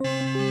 Música